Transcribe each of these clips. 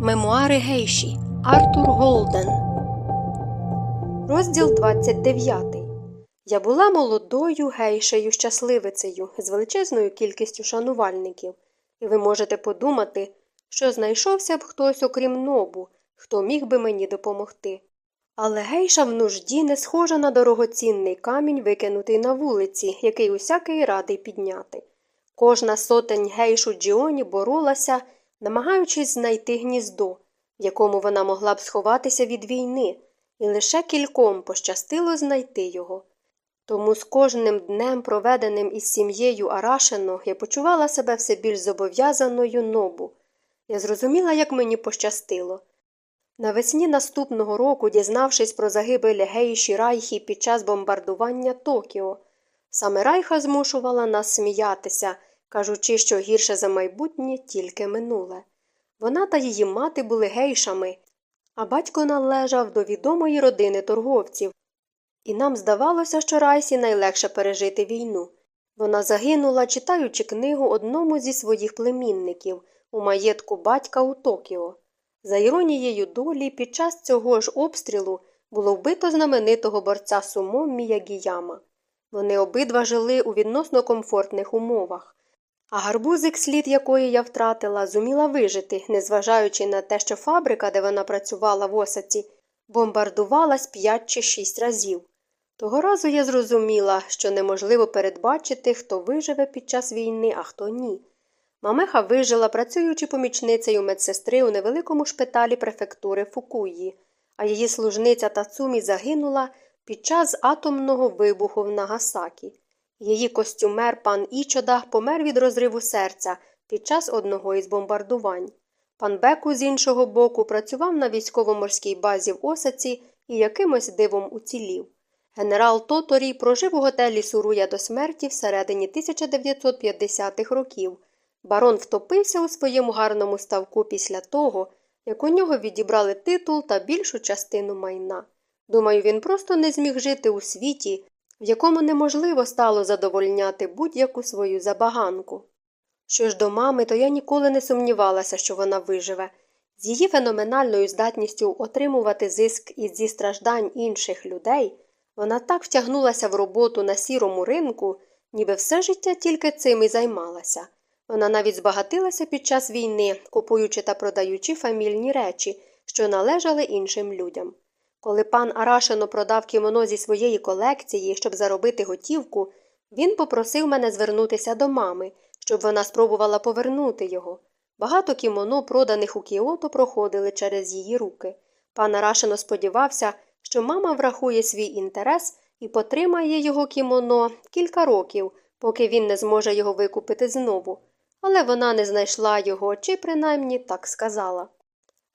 Мемуари Гейші Артур Голден. Розділ 29. Я була молодою гейшею щасливицею з величезною кількістю шанувальників, і ви можете подумати, що знайшовся б хтось, окрім нобу, хто міг би мені допомогти. Але гейша в нужді не схожа на дорогоцінний камінь, викинутий на вулиці, який усякий радий підняти. Кожна сотень гейш у Джіоні боролася намагаючись знайти гніздо, в якому вона могла б сховатися від війни, і лише кільком пощастило знайти його. Тому з кожним днем, проведеним із сім'єю Арашино, я почувала себе все більш зобов'язаною нобу. Я зрозуміла, як мені пощастило. Навесні наступного року, дізнавшись про загибель Гейші Райхі під час бомбардування Токіо, саме Райха змушувала нас сміятися кажучи, що гірше за майбутнє тільки минуле. Вона та її мати були гейшами, а батько належав до відомої родини торговців, і нам здавалося, що Райсі найлегше пережити війну. Вона загинула, читаючи книгу одному зі своїх племінників у маєтку батька у Токіо. За іронією долі, під час цього ж обстрілу було вбито знаменитого борця сумо Міягіяма. Вони обидва жили у відносно комфортних умовах. А гарбузик, слід якої я втратила, зуміла вижити, незважаючи на те, що фабрика, де вона працювала в осаці, бомбардувалась п'ять чи шість разів. Того разу я зрозуміла, що неможливо передбачити, хто виживе під час війни, а хто ні. Мамеха вижила, працюючи помічницею медсестри у невеликому шпиталі префектури Фукуї, а її служниця Тацумі загинула під час атомного вибуху в Нагасакі. Її костюмер пан Ічода помер від розриву серця під час одного із бомбардувань. Пан Беку з іншого боку працював на військово-морській базі в Осаці і якимось дивом уцілів. Генерал Тоторій прожив у готелі Суруя до смерті всередині 1950-х років. Барон втопився у своєму гарному ставку після того, як у нього відібрали титул та більшу частину майна. Думаю, він просто не зміг жити у світі, в якому неможливо стало задовольняти будь-яку свою забаганку. Що ж до мами, то я ніколи не сумнівалася, що вона виживе. З її феноменальною здатністю отримувати зиск із зі страждань інших людей, вона так втягнулася в роботу на сірому ринку, ніби все життя тільки цим і займалася. Вона навіть збагатилася під час війни, купуючи та продаючи фамільні речі, що належали іншим людям. Коли пан Арашино продав кімоно зі своєї колекції, щоб заробити готівку, він попросив мене звернутися до мами, щоб вона спробувала повернути його. Багато кімоно, проданих у Кіото, проходили через її руки. Пан Арашино сподівався, що мама врахує свій інтерес і потримає його кімоно кілька років, поки він не зможе його викупити знову. Але вона не знайшла його чи принаймні так сказала.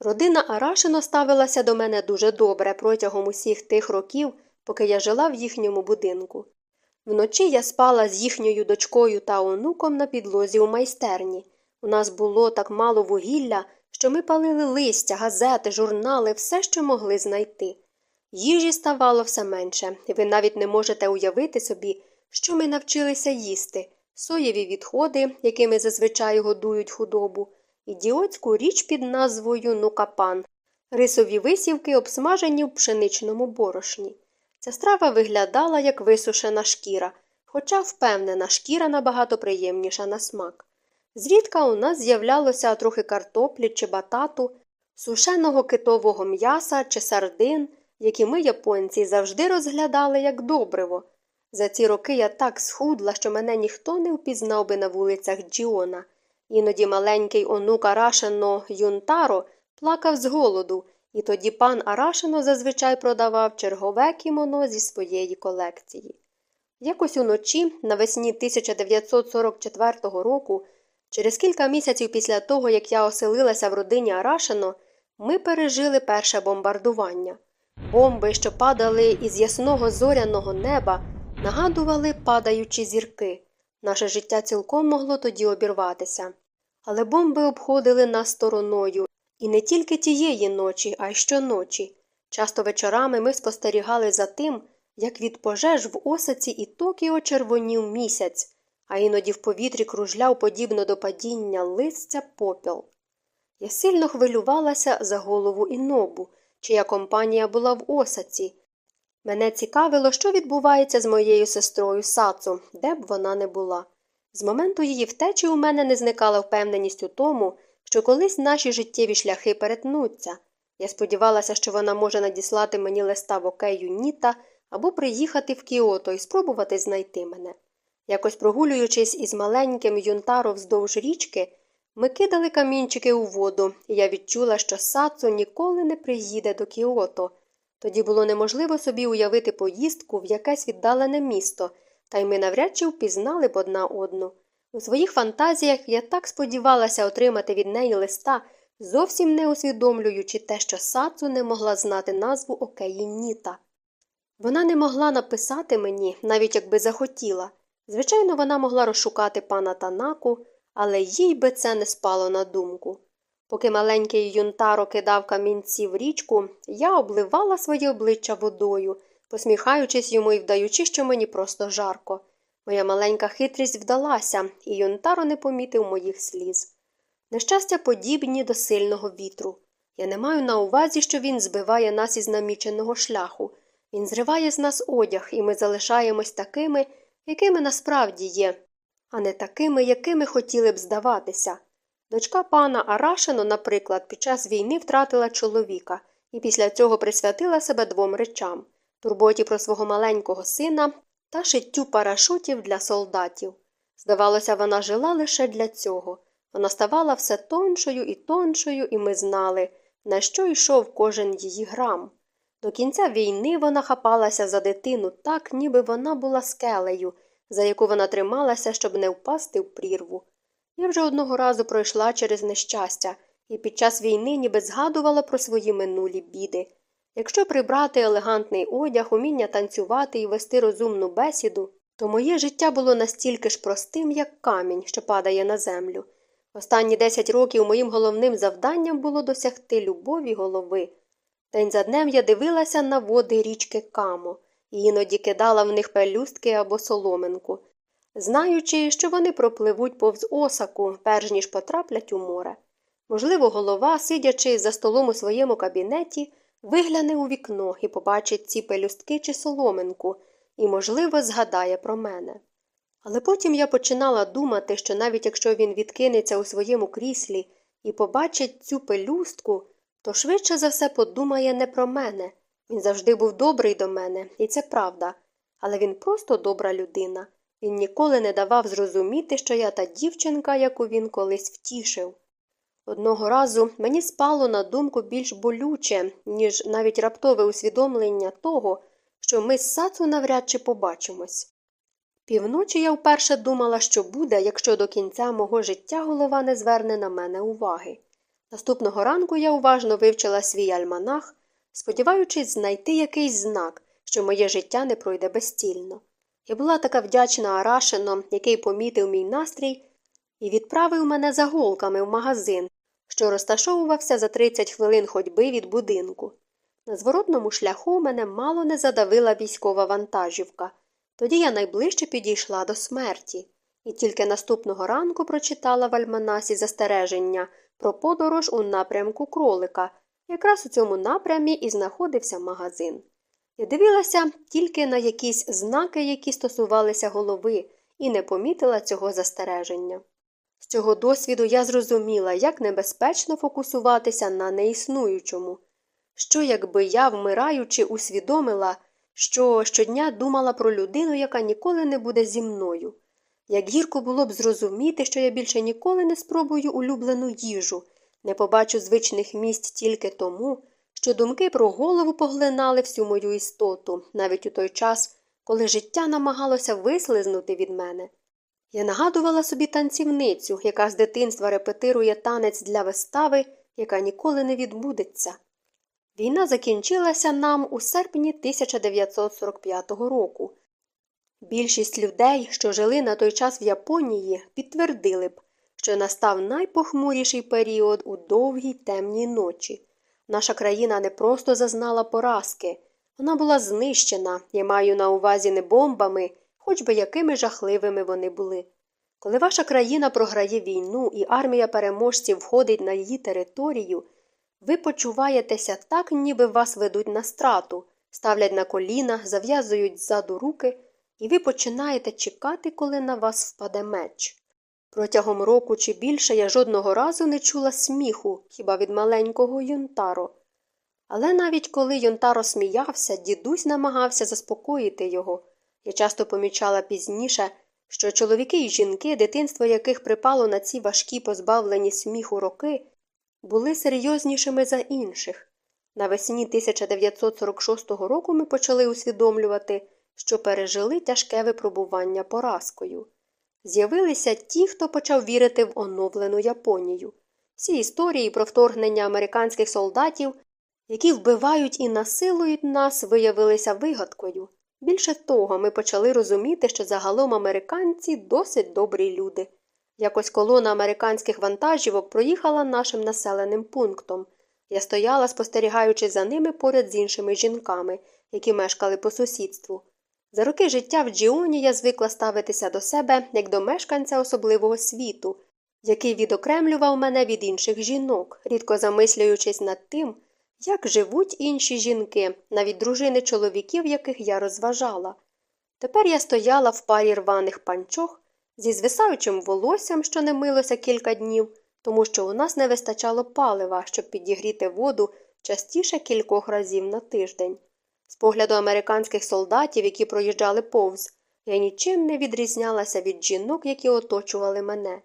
Родина Арашино ставилася до мене дуже добре протягом усіх тих років, поки я жила в їхньому будинку. Вночі я спала з їхньою дочкою та онуком на підлозі у майстерні. У нас було так мало вугілля, що ми палили листя, газети, журнали, все, що могли знайти. Їжі ставало все менше, і ви навіть не можете уявити собі, що ми навчилися їсти соєві відходи, якими зазвичай годують худобу ідіотську річ під назвою Нукапан, рисові висівки, обсмажені в пшеничному борошні. Ця страва виглядала як висушена шкіра, хоча впевнена, шкіра набагато приємніша на смак. Зрідка у нас з'являлося трохи картоплі чи батату, сушеного китового м'яса чи сардин, які ми, японці, завжди розглядали як добриво. За ці роки я так схудла, що мене ніхто не впізнав би на вулицях Джіона. Іноді маленький онук Арашино Юнтаро плакав з голоду, і тоді пан Арашино зазвичай продавав чергове кімоно зі своєї колекції. Якось уночі, навесні 1944 року, через кілька місяців після того, як я оселилася в родині Арашино, ми пережили перше бомбардування. Бомби, що падали із ясного зоряного неба, нагадували падаючі зірки. Наше життя цілком могло тоді обірватися. Але бомби обходили нас стороною, і не тільки тієї ночі, а й щоночі. Часто вечорами ми спостерігали за тим, як від пожеж в осаці і Токіо червонів місяць, а іноді в повітрі кружляв подібно до падіння листя попіл. Я сильно хвилювалася за голову Інобу, чия компанія була в осаці. Мене цікавило, що відбувається з моєю сестрою Сацу, де б вона не була. З моменту її втечі у мене не зникала впевненість у тому, що колись наші життєві шляхи перетнуться. Я сподівалася, що вона може надіслати мені листа в окею Ніта або приїхати в Кіото і спробувати знайти мене. Якось прогулюючись із маленьким юнтаро вздовж річки, ми кидали камінчики у воду, і я відчула, що Сацу ніколи не приїде до Кіото. Тоді було неможливо собі уявити поїздку в якесь віддалене місто, та й ми навряд чи впізнали б одна одну. У своїх фантазіях я так сподівалася отримати від неї листа, зовсім не усвідомлюючи те, що Сацу не могла знати назву Океї Ніта. Вона не могла написати мені, навіть якби захотіла. Звичайно, вона могла розшукати пана Танаку, але їй би це не спало на думку. Поки маленький юнтаро кидав камінці в річку, я обливала своє обличчя водою, посміхаючись йому і вдаючи, що мені просто жарко. Моя маленька хитрість вдалася, і юнтаро не помітив моїх сліз. Нещастя подібні до сильного вітру. Я не маю на увазі, що він збиває нас із наміченого шляху. Він зриває з нас одяг, і ми залишаємось такими, якими насправді є, а не такими, якими хотіли б здаватися. Дочка пана Арашино, наприклад, під час війни втратила чоловіка і після цього присвятила себе двом речам турботі про свого маленького сина та шиттю парашутів для солдатів. Здавалося, вона жила лише для цього. Вона ставала все тоншою і тоншою, і ми знали, на що йшов кожен її грам. До кінця війни вона хапалася за дитину так, ніби вона була скелею, за яку вона трималася, щоб не впасти в прірву. Я вже одного разу пройшла через нещастя і під час війни ніби згадувала про свої минулі біди. Якщо прибрати елегантний одяг, уміння танцювати і вести розумну бесіду, то моє життя було настільки ж простим, як камінь, що падає на землю. Останні десять років моїм головним завданням було досягти любові голови. День за днем я дивилася на води річки Камо і іноді кидала в них пелюстки або соломинку, знаючи, що вони пропливуть повз осаку, перш ніж потраплять у море. Можливо, голова, сидячи за столом у своєму кабінеті, вигляне у вікно і побачить ці пелюстки чи соломинку і, можливо, згадає про мене. Але потім я починала думати, що навіть якщо він відкинеться у своєму кріслі і побачить цю пелюстку, то швидше за все подумає не про мене. Він завжди був добрий до мене, і це правда. Але він просто добра людина. Він ніколи не давав зрозуміти, що я та дівчинка, яку він колись втішив. Одного разу мені спало на думку більш болюче, ніж навіть раптове усвідомлення того, що ми з Сацу навряд чи побачимось. Півночі я вперше думала, що буде, якщо до кінця мого життя голова не зверне на мене уваги. Наступного ранку я уважно вивчила свій альманах, сподіваючись знайти якийсь знак, що моє життя не пройде безцільно. Я була така вдячна Арашино, який помітив мій настрій і відправив мене за голками в магазин, що розташовувався за 30 хвилин ходьби від будинку. На зворотному шляху мене мало не задавила військова вантажівка. Тоді я найближче підійшла до смерті, і тільки наступного ранку прочитала в альманасі застереження про подорож у напрямку кролика. Якраз у цьому напрямі і знаходився магазин. Я дивилася тільки на якісь знаки, які стосувалися голови, і не помітила цього застереження. З цього досвіду я зрозуміла, як небезпечно фокусуватися на неіснуючому. Що, якби я, вмираючи, усвідомила, що щодня думала про людину, яка ніколи не буде зі мною. Як гірко було б зрозуміти, що я більше ніколи не спробую улюблену їжу, не побачу звичних місць тільки тому, що думки про голову поглинали всю мою істоту, навіть у той час, коли життя намагалося вислизнути від мене. Я нагадувала собі танцівницю, яка з дитинства репетирує танець для вистави, яка ніколи не відбудеться. Війна закінчилася нам у серпні 1945 року. Більшість людей, що жили на той час в Японії, підтвердили б, що настав найпохмуріший період у довгій темній ночі. Наша країна не просто зазнала поразки, вона була знищена, я маю на увазі не бомбами, хоч би якими жахливими вони були. Коли ваша країна програє війну і армія переможців входить на її територію, ви почуваєтеся так, ніби вас ведуть на страту, ставлять на коліна, зав'язують ззаду руки, і ви починаєте чекати, коли на вас впаде меч. Протягом року чи більше я жодного разу не чула сміху хіба від маленького Юнтаро. Але навіть коли Юнтаро сміявся, дідусь намагався заспокоїти його. Я часто помічала пізніше, що чоловіки і жінки, дитинство яких припало на ці важкі позбавлені сміху роки, були серйознішими за інших. Навесні 1946 року ми почали усвідомлювати, що пережили тяжке випробування поразкою. З'явилися ті, хто почав вірити в оновлену Японію. Всі історії про вторгнення американських солдатів, які вбивають і насилують нас, виявилися вигадкою. Більше того, ми почали розуміти, що загалом американці досить добрі люди. Якось колона американських вантажівок проїхала нашим населеним пунктом. Я стояла, спостерігаючи за ними поряд з іншими жінками, які мешкали по сусідству. За роки життя в Джіоні я звикла ставитися до себе як до мешканця особливого світу, який відокремлював мене від інших жінок, рідко замислюючись над тим, як живуть інші жінки, навіть дружини чоловіків, яких я розважала. Тепер я стояла в парі рваних панчох зі звисаючим волоссям, що не милося кілька днів, тому що у нас не вистачало палива, щоб підігріти воду частіше кількох разів на тиждень. З погляду американських солдатів, які проїжджали повз, я нічим не відрізнялася від жінок, які оточували мене.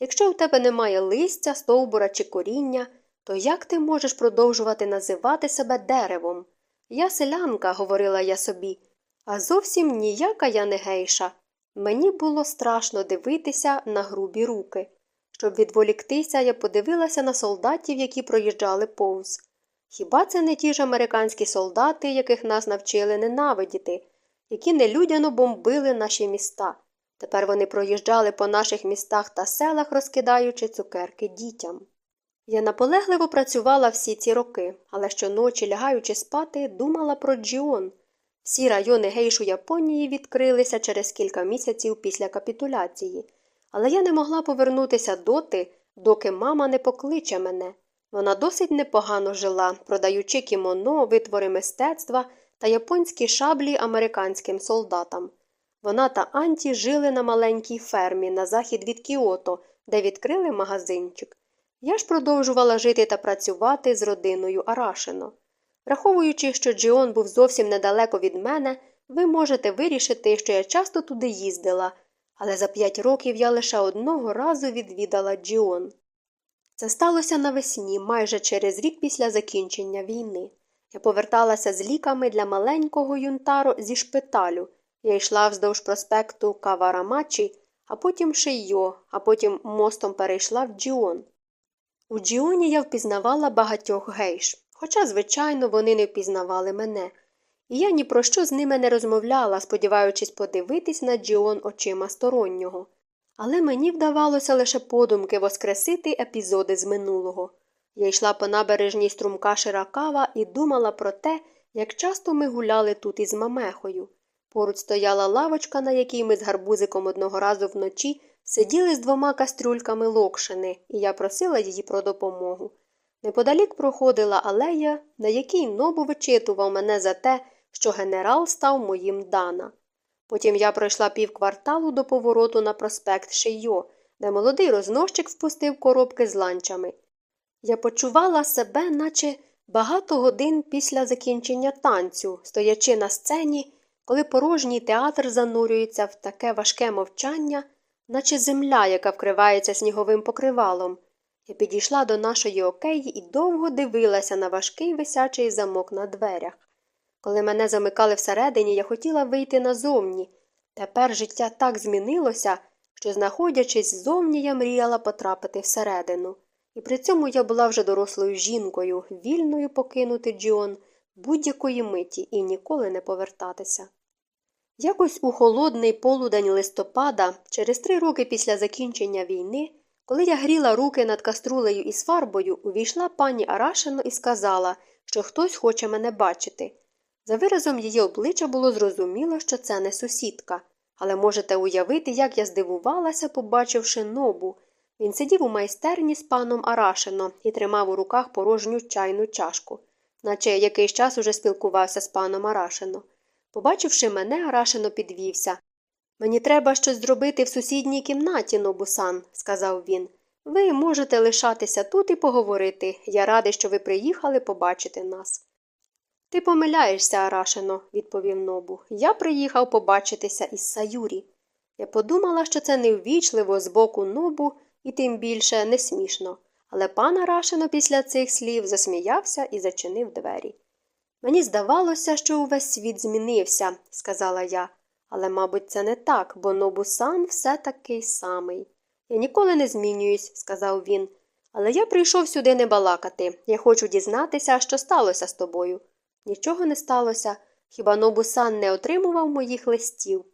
Якщо в тебе немає листя, стовбура чи коріння, то як ти можеш продовжувати називати себе деревом? Я селянка, говорила я собі, а зовсім ніяка я не гейша. Мені було страшно дивитися на грубі руки. Щоб відволіктися, я подивилася на солдатів, які проїжджали повз. Хіба це не ті ж американські солдати, яких нас навчили ненавидіти, які нелюдяно бомбили наші міста? Тепер вони проїжджали по наших містах та селах, розкидаючи цукерки дітям. Я наполегливо працювала всі ці роки, але щоночі, лягаючи спати, думала про Джіон. Всі райони гейшу Японії відкрилися через кілька місяців після капітуляції, але я не могла повернутися доти, доки мама не покличе мене. Вона досить непогано жила, продаючи кімоно, витвори мистецтва та японські шаблі американським солдатам. Вона та Анті жили на маленькій фермі на захід від Кіото, де відкрили магазинчик. Я ж продовжувала жити та працювати з родиною Арашино. Враховуючи, що Джіон був зовсім недалеко від мене, ви можете вирішити, що я часто туди їздила, але за п'ять років я лише одного разу відвідала Джіон. Це сталося навесні, майже через рік після закінчення війни. Я поверталася з ліками для маленького юнтаро зі шпиталю. Я йшла вздовж проспекту Каварамачі, а потім Шийо, а потім мостом перейшла в Джіон. У Джіоні я впізнавала багатьох гейш, хоча, звичайно, вони не впізнавали мене. І я ні про що з ними не розмовляла, сподіваючись подивитись на Джіон очима стороннього але мені вдавалося лише подумки воскресити епізоди з минулого. Я йшла по набережній струмка Ширакава і думала про те, як часто ми гуляли тут із мамехою. Поруч стояла лавочка, на якій ми з гарбузиком одного разу вночі сиділи з двома кастрюльками локшини, і я просила її про допомогу. Неподалік проходила алея, на якій нобу вичитував мене за те, що генерал став моїм Дана. Потім я пройшла півкварталу до повороту на проспект Шийо, де молодий рознощик впустив коробки з ланчами. Я почувала себе, наче багато годин після закінчення танцю, стоячи на сцені, коли порожній театр занурюється в таке важке мовчання, наче земля, яка вкривається сніговим покривалом. Я підійшла до нашої океї і довго дивилася на важкий висячий замок на дверях. Коли мене замикали всередині, я хотіла вийти назовні. Тепер життя так змінилося, що, знаходячись ззовні, я мріяла потрапити всередину. І при цьому я була вже дорослою жінкою, вільною покинути Джон будь-якої миті і ніколи не повертатися. Якось у холодний полудень листопада, через три роки після закінчення війни, коли я гріла руки над каструлею із фарбою, увійшла пані Арашино і сказала, що хтось хоче мене бачити. За виразом її обличчя було зрозуміло, що це не сусідка, Але можете уявити, як я здивувалася, побачивши нобу. Він сидів у майстерні з паном Арашино і тримав у руках порожню чайну чашку, наче якийсь час уже спілкувався з паном Арашино. Побачивши мене, Арашино підвівся. Мені треба щось зробити в сусідній кімнаті, Нобусан, сказав він. Ви можете лишатися тут і поговорити. Я радий, що ви приїхали побачити нас. Ти помиляєшся, Арашино, відповів Нобу. Я приїхав побачитися із Саюрі. Я подумала, що це неввічливо з боку нобу і тим більше не смішно. Але пан Арашино після цих слів засміявся і зачинив двері. Мені здавалося, що увесь світ змінився, сказала я. Але, мабуть, це не так, бо Нобусан все такий самий. Я ніколи не змінююсь, сказав він. Але я прийшов сюди не балакати. Я хочу дізнатися, що сталося з тобою. Нічого не сталося. Хіба Нобусан не отримував моїх листів?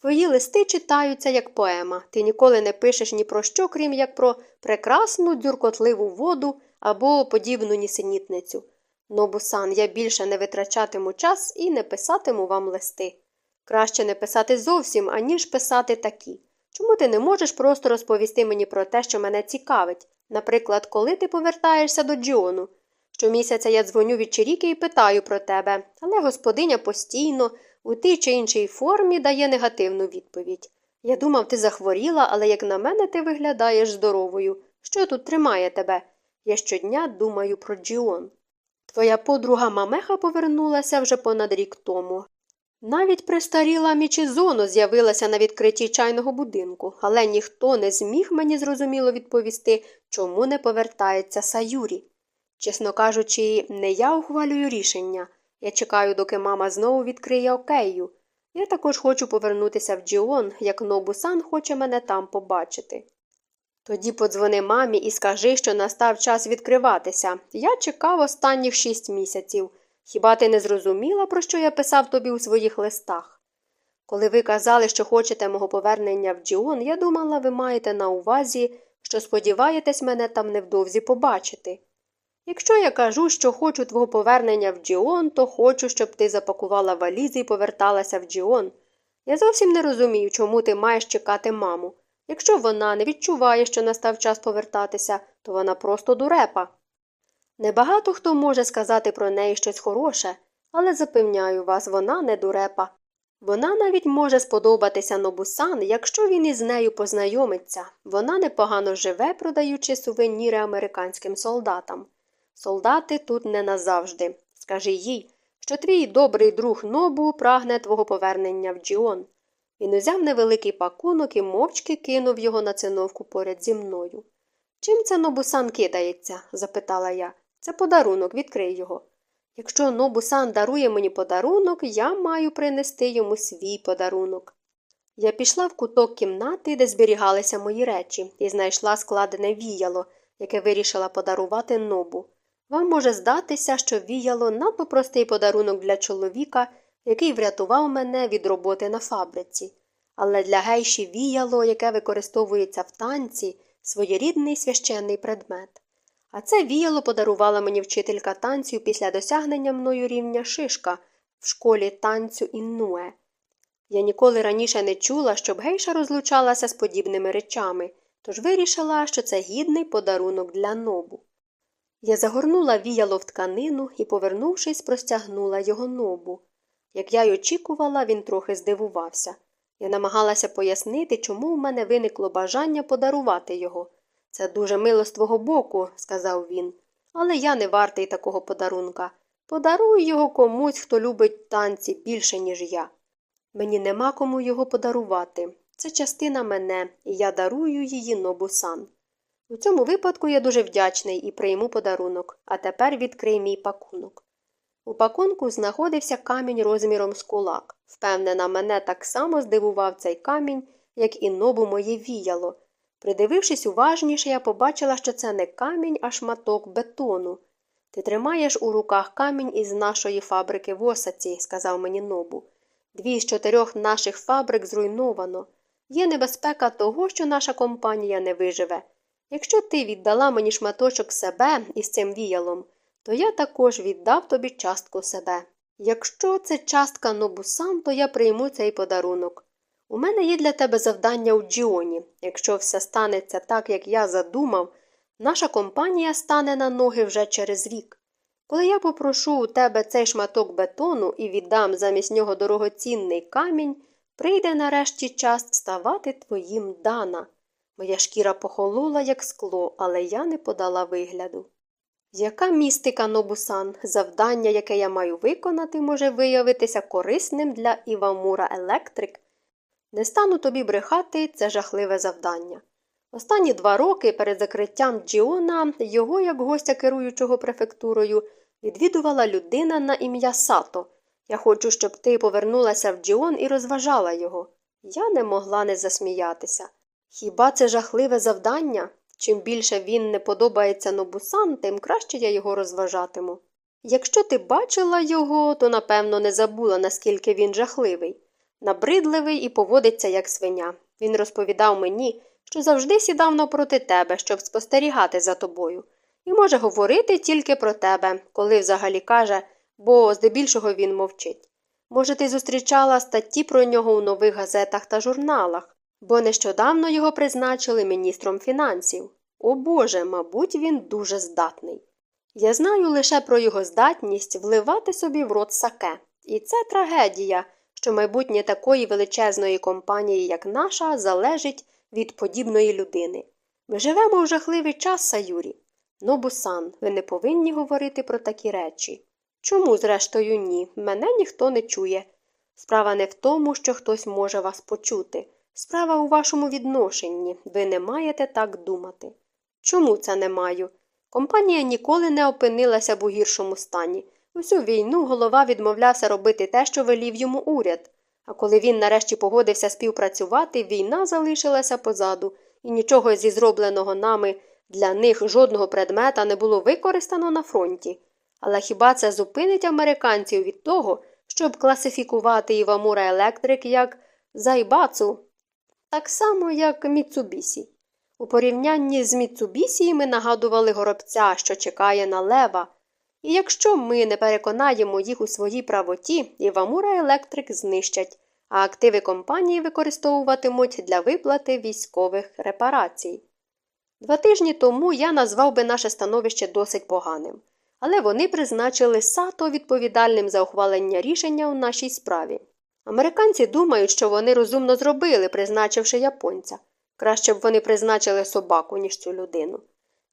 Твої листи читаються як поема. Ти ніколи не пишеш ні про що, крім як про прекрасну дзюркотливу воду або подібну нісенітницю. Нобусан, я більше не витрачатиму час і не писатиму вам листи. Краще не писати зовсім, аніж писати такі. Чому ти не можеш просто розповісти мені про те, що мене цікавить? Наприклад, коли ти повертаєшся до Джіону? Щомісяця я дзвоню від Чиріки і питаю про тебе, але господиня постійно, у тій чи іншій формі дає негативну відповідь. Я думав, ти захворіла, але як на мене ти виглядаєш здоровою. Що тут тримає тебе? Я щодня думаю про Джіон. Твоя подруга Мамеха повернулася вже понад рік тому. Навіть престаріла Мічізоно з'явилася на відкритті чайного будинку, але ніхто не зміг мені зрозуміло відповісти, чому не повертається Саюрі. Чесно кажучи, не я ухвалюю рішення. Я чекаю, доки мама знову відкриє окею. Я також хочу повернутися в Джіон, як Нобусан хоче мене там побачити. Тоді подзвони мамі і скажи, що настав час відкриватися. Я чекав останніх шість місяців. Хіба ти не зрозуміла, про що я писав тобі у своїх листах? Коли ви казали, що хочете мого повернення в Джіон, я думала, ви маєте на увазі, що сподіваєтесь мене там невдовзі побачити. Якщо я кажу, що хочу твого повернення в Джіон, то хочу, щоб ти запакувала валізи і поверталася в Джіон. Я зовсім не розумію, чому ти маєш чекати маму. Якщо вона не відчуває, що настав час повертатися, то вона просто дурепа. Небагато хто може сказати про неї щось хороше, але запевняю вас, вона не дурепа. Вона навіть може сподобатися Нобусан, якщо він із нею познайомиться. Вона непогано живе, продаючи сувеніри американським солдатам. Солдати тут не назавжди. Скажи їй, що твій добрий друг Нобу прагне твого повернення в Джіон. Він узяв невеликий пакунок і мовчки кинув його на циновку поряд зі мною. Чим це Нобусан кидається? запитала я. Це подарунок, відкрий його. Якщо Нобусан дарує мені подарунок, я маю принести йому свій подарунок. Я пішла в куток кімнати, де зберігалися мої речі, і знайшла складене віяло, яке вирішила подарувати нобу. Вам може здатися, що віяло надто простий подарунок для чоловіка, який врятував мене від роботи на фабриці. Але для гейші віяло, яке використовується в танці, своєрідний священний предмет. А це віяло подарувала мені вчителька танцю після досягнення мною рівня шишка в школі танцю Іннуе. Я ніколи раніше не чула, щоб гейша розлучалася з подібними речами, тож вирішила, що це гідний подарунок для нобу. Я загорнула віяло в тканину і, повернувшись, простягнула його нобу. Як я й очікувала, він трохи здивувався. Я намагалася пояснити, чому в мене виникло бажання подарувати його. Це дуже мило з твого боку, сказав він, але я не вартий такого подарунка. Подаруй його комусь, хто любить танці більше, ніж я. Мені нема кому його подарувати. Це частина мене, і я дарую її нобусан. У цьому випадку я дуже вдячний і прийму подарунок, а тепер відкрий мій пакунок. У пакунку знаходився камінь розміром з кулак. Впевнена, мене так само здивував цей камінь, як і нобу моє віяло. Придивившись уважніше, я побачила, що це не камінь, а шматок бетону. Ти тримаєш у руках камінь із нашої фабрики в Осаці, сказав мені нобу. Дві з чотирьох наших фабрик зруйновано. Є небезпека того, що наша компанія не виживе. Якщо ти віддала мені шматочок себе із цим віялом, то я також віддав тобі частку себе. Якщо це частка нобусан, то я прийму цей подарунок. У мене є для тебе завдання у Джіоні. Якщо все станеться так, як я задумав, наша компанія стане на ноги вже через рік. Коли я попрошу у тебе цей шматок бетону і віддам замість нього дорогоцінний камінь, прийде нарешті час ставати твоїм дана. Моя шкіра похолола, як скло, але я не подала вигляду. Яка містика Нобусан, завдання, яке я маю виконати, може виявитися корисним для Івамура Електрик? Не стану тобі брехати, це жахливе завдання. Останні два роки перед закриттям Джіона його, як гостя керуючого префектурою, відвідувала людина на ім'я Сато. Я хочу, щоб ти повернулася в Джіон і розважала його. Я не могла не засміятися. Хіба це жахливе завдання? Чим більше він не подобається Нобусан, тим краще я його розважатиму. Якщо ти бачила його, то напевно не забула, наскільки він жахливий. Набридливий і поводиться як свиня. Він розповідав мені, що завжди сідав напроти тебе, щоб спостерігати за тобою, і може говорити тільки про тебе, коли взагалі каже, бо здебільшого він мовчить. Може, ти зустрічала статті про нього у нових газетах та журналах, бо нещодавно його призначили міністром фінансів. О Боже, мабуть, він дуже здатний. Я знаю лише про його здатність вливати собі в рот саке, і це трагедія, що майбутнє такої величезної компанії, як наша, залежить від подібної людини. Ми живемо в жахливий час, Саюрі. Нобусан, ви не повинні говорити про такі речі. Чому, зрештою, ні? Мене ніхто не чує. Справа не в тому, що хтось може вас почути. Справа у вашому відношенні. Ви не маєте так думати. Чому це не маю? Компанія ніколи не опинилася б у гіршому стані. Усю війну голова відмовлявся робити те, що велів йому уряд. А коли він нарешті погодився співпрацювати, війна залишилася позаду, і нічого зі зробленого нами для них жодного предмета не було використано на фронті. Але хіба це зупинить американців від того, щоб класифікувати Івамура Електрик як зайбацу, так само, як Міцубісі? У порівнянні з Міцубісі ми нагадували горобця, що чекає на лева. І якщо ми не переконаємо їх у своїй правоті, Івамура Електрик знищать, а активи компанії використовуватимуть для виплати військових репарацій. Два тижні тому я назвав би наше становище досить поганим, але вони призначили сато відповідальним за ухвалення рішення у нашій справі. Американці думають, що вони розумно зробили, призначивши японця. Краще б вони призначили собаку, ніж цю людину.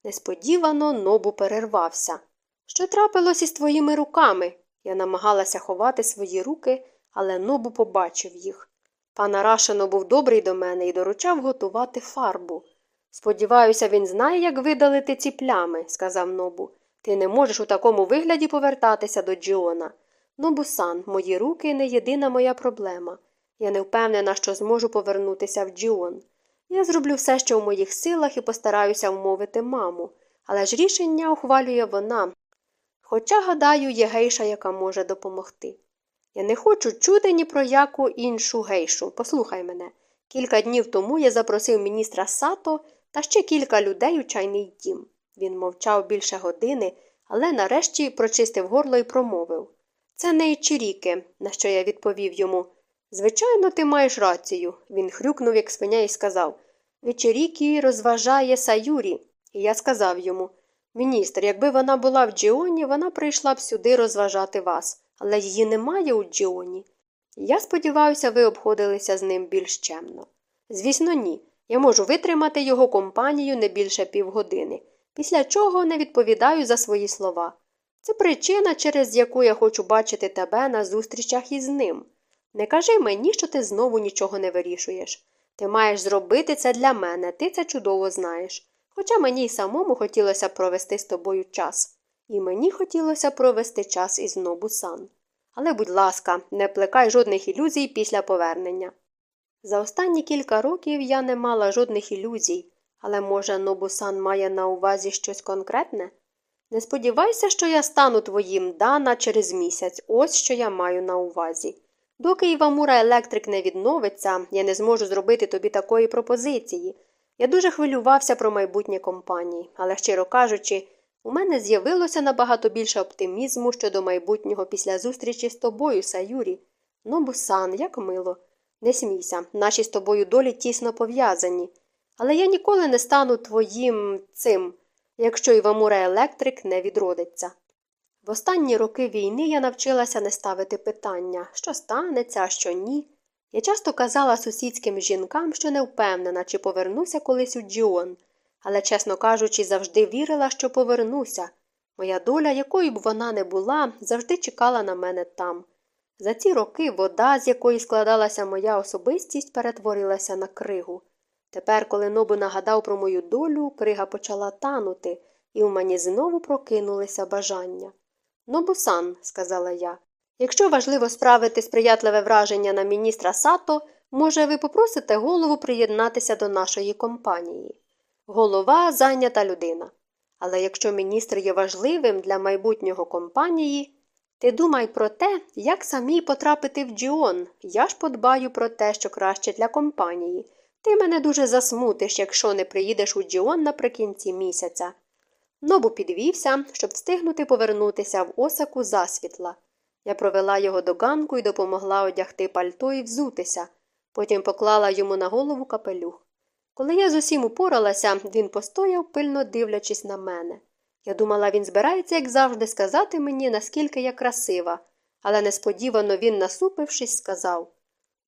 Несподівано нобу перервався. Що трапилось із твоїми руками? Я намагалася ховати свої руки, але нобу побачив їх. Пан Арашино був добрий до мене і доручав готувати фарбу. Сподіваюся, він знає, як видалити ці плями, сказав нобу. Ти не можеш у такому вигляді повертатися до Джіона. Нобу сан, мої руки не єдина моя проблема. Я не впевнена, що зможу повернутися в Джіон. Я зроблю все, що в моїх силах, і постараюся вмовити маму, але ж рішення ухвалює вона. Хоча, гадаю, є гейша, яка може допомогти. Я не хочу чути ні про яку іншу гейшу. Послухай мене. Кілька днів тому я запросив міністра Сато та ще кілька людей у чайний дім. Він мовчав більше години, але нарешті прочистив горло і промовив Це не Ічіріки, на що я відповів йому. Звичайно, ти маєш рацію. Він хрюкнув, як свиня, і сказав Вечерікі розважає Саюрі. І я сказав йому Міністр, якби вона була в Джіоні, вона прийшла б сюди розважати вас, але її немає у Джіоні. Я сподіваюся, ви обходилися з ним більш чемно. Звісно, ні. Я можу витримати його компанію не більше півгодини, після чого не відповідаю за свої слова. Це причина, через яку я хочу бачити тебе на зустрічах із ним. Не кажи мені, що ти знову нічого не вирішуєш. Ти маєш зробити це для мене, ти це чудово знаєш. Хоча мені й самому хотілося провести з тобою час, і мені хотілося провести час із Нобусан. Але, будь ласка, не плекай жодних ілюзій після повернення. За останні кілька років я не мала жодних ілюзій, але, може, Нобусан має на увазі щось конкретне? Не сподівайся, що я стану твоїм дана через місяць, ось що я маю на увазі. Доки Івамура Електрик не відновиться, я не зможу зробити тобі такої пропозиції. Я дуже хвилювався про майбутнє компанії, але, щиро кажучи, у мене з'явилося набагато більше оптимізму щодо майбутнього після зустрічі з тобою, Саюрі. Ну, бусан, як мило. Не смійся, наші з тобою долі тісно пов'язані. Але я ніколи не стану твоїм цим, якщо Івамура Електрик не відродиться. В останні роки війни я навчилася не ставити питання, що станеться, що ні. Я часто казала сусідським жінкам, що не впевнена, чи повернуся колись у Джіон, але, чесно кажучи, завжди вірила, що повернуся. Моя доля, якою б вона не була, завжди чекала на мене там. За ці роки вода, з якої складалася моя особистість, перетворилася на кригу. Тепер, коли Нобу нагадав про мою долю, крига почала танути, і в мені знову прокинулися бажання. Нобусан, сказала я, якщо важливо справити сприятливе враження на міністра Сато, може, ви попросите голову приєднатися до нашої компанії. Голова зайнята людина. Але якщо міністр є важливим для майбутнього компанії, ти думай про те, як самій потрапити в Джіон. Я ж подбаю про те, що краще для компанії. Ти мене дуже засмутиш, якщо не приїдеш у Джіон наприкінці місяця. Нобу підвівся, щоб встигнути повернутися в осаку засвітла. Я провела його до ганку і допомогла одягти пальто і взутися, потім поклала йому на голову капелюх. Коли я з усім упоралася, він постояв, пильно дивлячись на мене. Я думала, він збирається, як завжди, сказати мені, наскільки я красива, але несподівано він, насупившись, сказав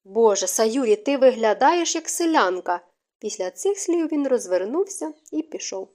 Боже, Саюрі, ти виглядаєш як селянка. Після цих слів він розвернувся і пішов.